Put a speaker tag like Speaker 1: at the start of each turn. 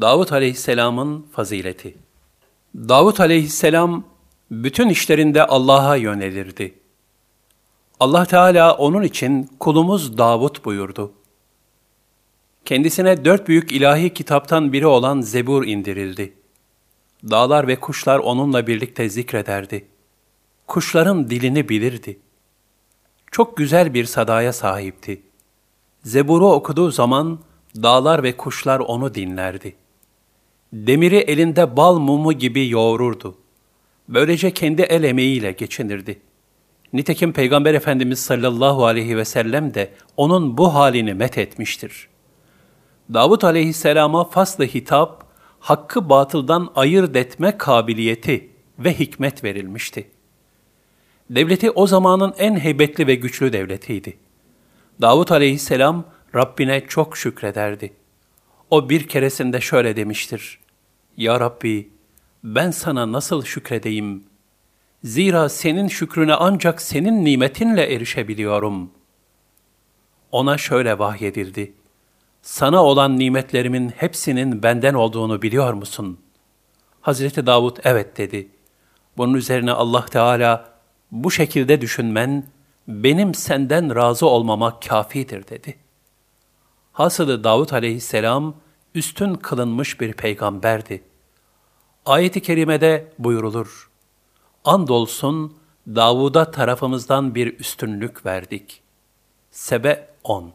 Speaker 1: Davut aleyhisselamın fazileti. Davut aleyhisselam bütün işlerinde Allah'a yönelirdi. Allah Teala onun için kulumuz Davut buyurdu. Kendisine dört büyük ilahi kitaptan biri olan Zebur indirildi. Dağlar ve kuşlar onunla birlikte zikrederdi. Kuşların dilini bilirdi. Çok güzel bir sadaya sahipti. Zebur'u okuduğu zaman dağlar ve kuşlar onu dinlerdi. Demiri elinde bal mumu gibi yoğururdu. Böylece kendi el emeğiyle geçinirdi. Nitekim Peygamber Efendimiz sallallahu aleyhi ve sellem de onun bu halini met etmiştir. Davut aleyhisselama faslı hitap, hakkı batıldan ayırt etme kabiliyeti ve hikmet verilmişti. Devleti o zamanın en heybetli ve güçlü devletiydi. Davut aleyhisselam Rabbine çok şükrederdi. O bir keresinde şöyle demiştir. Ya Rabbi, ben sana nasıl şükredeyim? Zira senin şükrüne ancak senin nimetinle erişebiliyorum. Ona şöyle vahyedildi. Sana olan nimetlerimin hepsinin benden olduğunu biliyor musun? Hazreti Davud evet dedi. Bunun üzerine Allah Teala bu şekilde düşünmen benim senden razı olmama kafidir dedi. Hasılı Davud aleyhisselam üstün kılınmış bir peygamberdi. Ayet-i kerimede buyurulur. Andolsun Davud'a tarafımızdan bir üstünlük verdik. Sebe 10